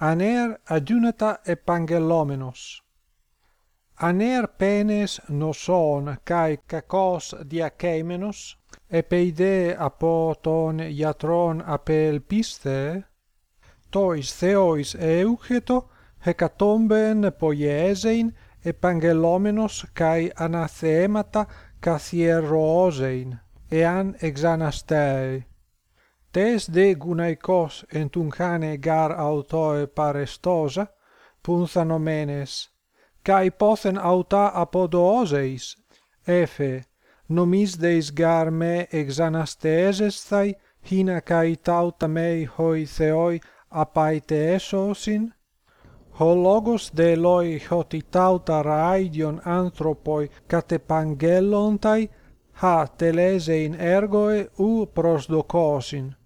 aner adunata epangelomenos. Aner penes noson kai kakos diakemenos, epeide apoton iatron apelpiste, tois theois eucheto hecatomben poiesein epangelomenos kai anathemata καθιερώσειν, ean exanastei tes de gunaikos en tunchane gar autoe parestosa punthanomenes kai pothen auta apodooses ephe nomis deis gar me exanasteses thai hina kai tauta mei hoi theoi apaite esosin ho logos de loi hoti tauta raidion anthropoi katepangellontai ha telesein ergoe u prosdokosin.